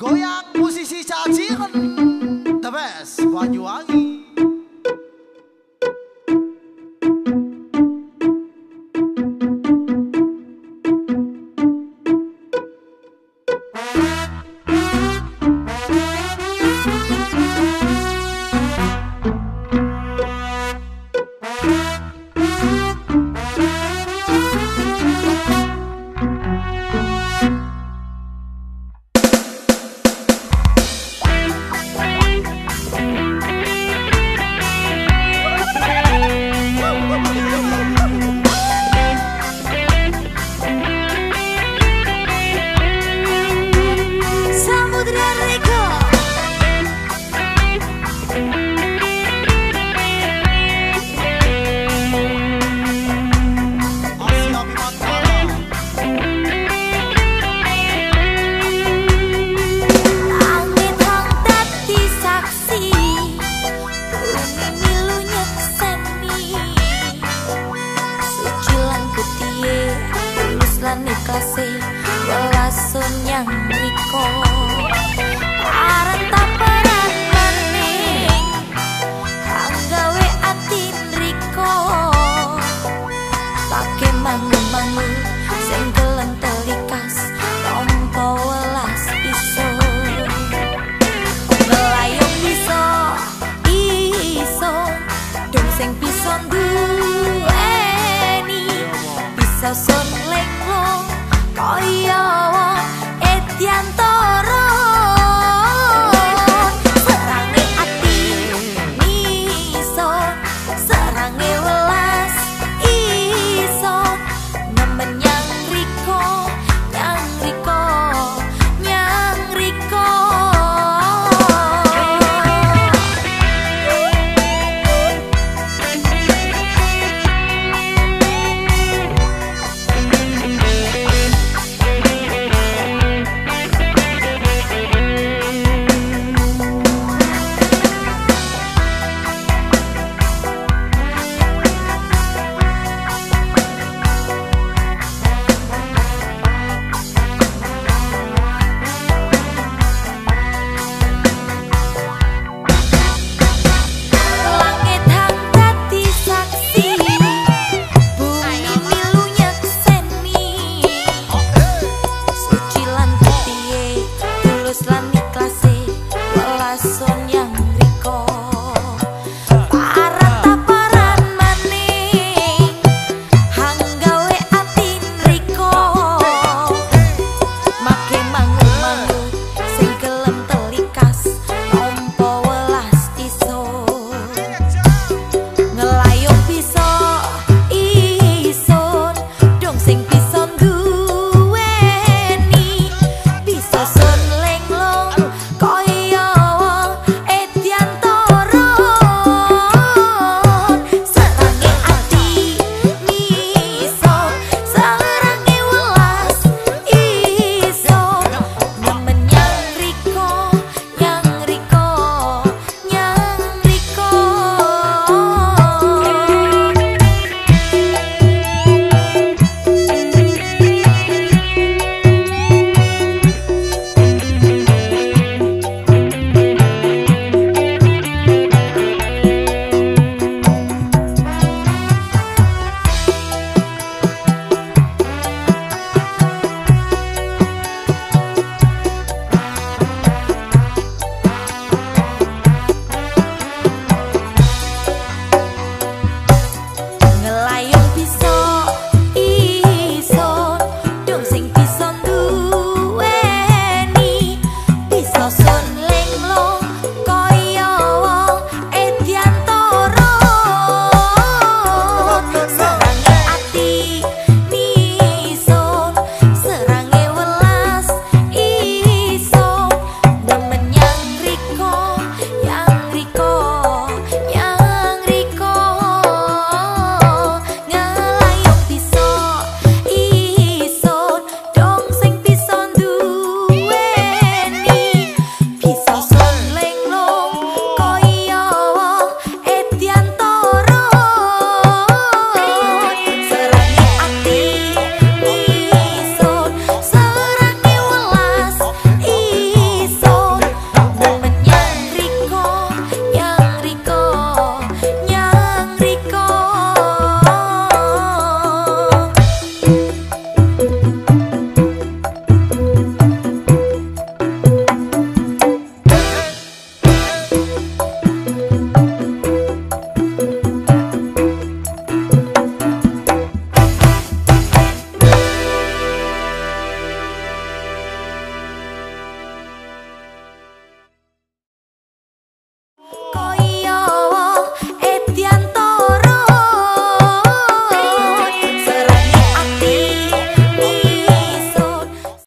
Goyang musisi caciren ikhlasé welasun yang riko